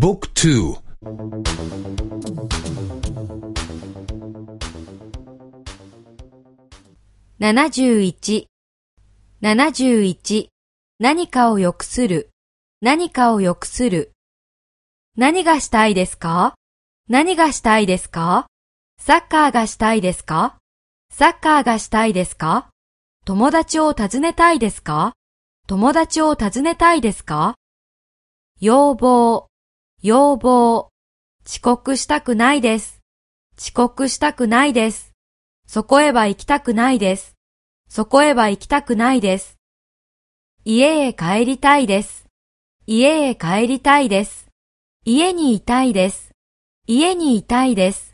บุ๊กทู71、71、何かを良くする、何かを良くする。何がしたいですか何がしたいですかサッカーがしたいですかサッカーがしたいですか友達を訪ねたいですか友達を訪ねたいですか要望、 要望。遅刻したくないです。遅刻したくないです。そこへは行きたくないです。そこへは行きたくないです。家へ帰りたいです。家へ帰りたいです。家にいたいです。家にいたいです。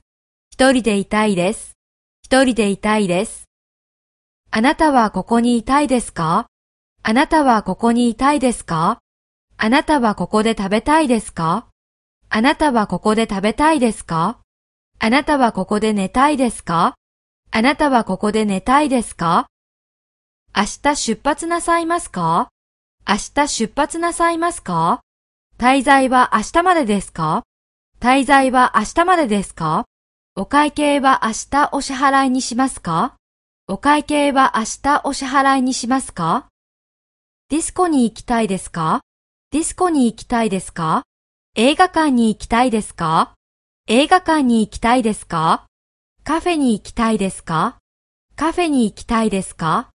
一人でいたいです。一人でいたいです。あなたはここにいたいですか？あなたはここにいたいですか？あなたはここで食べたいですか？あなたはここで食べたいですか？あなたはここで寝たいですか？あなたはここで寝たいですか？明日出発なさいますか？明日出発なさいますか？滞在は明日までですか？滞在は明日までですか？お会計は明日お支払いにしますか？お会計は明日お支払いにしますか？ディスコに行きたいですか？ディスコに行きたいですか？映画館に行きたいですか？映画館に行きたいですか？カフェに行きたいですか？カフェに行きたいですか？